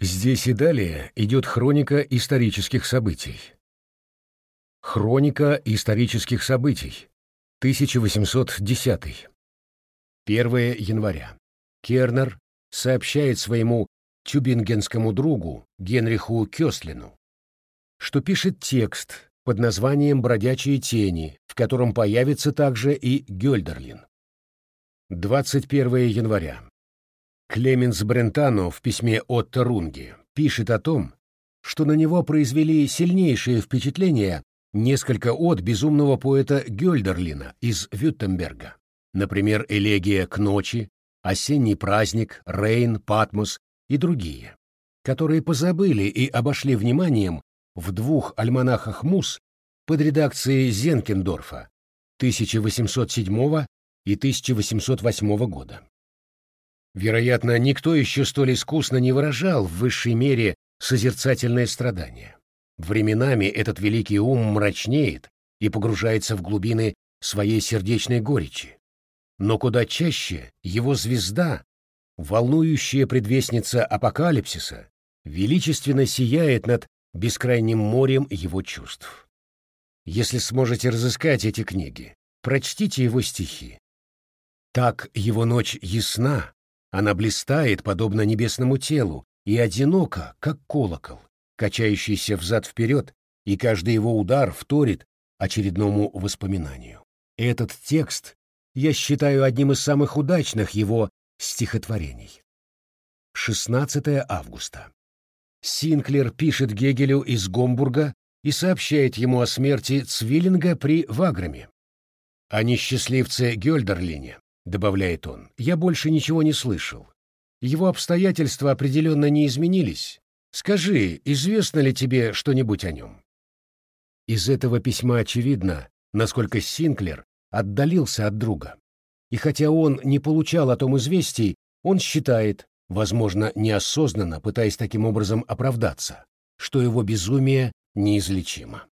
Здесь и далее идет хроника исторических событий. Хроника исторических событий. 1810. 1 января. Кернер сообщает своему тюбингенскому другу Генриху Кёслину, что пишет текст под названием «Бродячие тени», в котором появится также и Гёльдерлин. 21 января. Клеменс Брентано в письме Отто Рунге пишет о том, что на него произвели сильнейшее впечатление несколько от безумного поэта Гёльдерлина из Вюттемберга, например, «Элегия к ночи», «Осенний праздник», «Рейн», «Патмос» и другие, которые позабыли и обошли вниманием в двух альманахах Мус под редакцией Зенкендорфа 1807 и 1808 года. Вероятно, никто еще столь искусно не выражал в высшей мере созерцательное страдание. Временами этот великий ум мрачнеет и погружается в глубины своей сердечной горечи. Но куда чаще его звезда, волнующая предвестница апокалипсиса, величественно сияет над бескрайним морем его чувств. Если сможете разыскать эти книги, прочтите его стихи. Так его ночь ясна, она блистает, подобно небесному телу, и одиноко, как колокол, качающийся взад-вперед, и каждый его удар вторит очередному воспоминанию. Этот текст я считаю одним из самых удачных его стихотворений. 16 августа. Синклер пишет Гегелю из Гомбурга и сообщает ему о смерти Цвиллинга при Ваграме. О несчастливце Гёльдерлине добавляет он, я больше ничего не слышал. Его обстоятельства определенно не изменились. Скажи, известно ли тебе что-нибудь о нем? Из этого письма очевидно, насколько Синклер отдалился от друга. И хотя он не получал о том известий, он считает, возможно, неосознанно пытаясь таким образом оправдаться, что его безумие неизлечимо.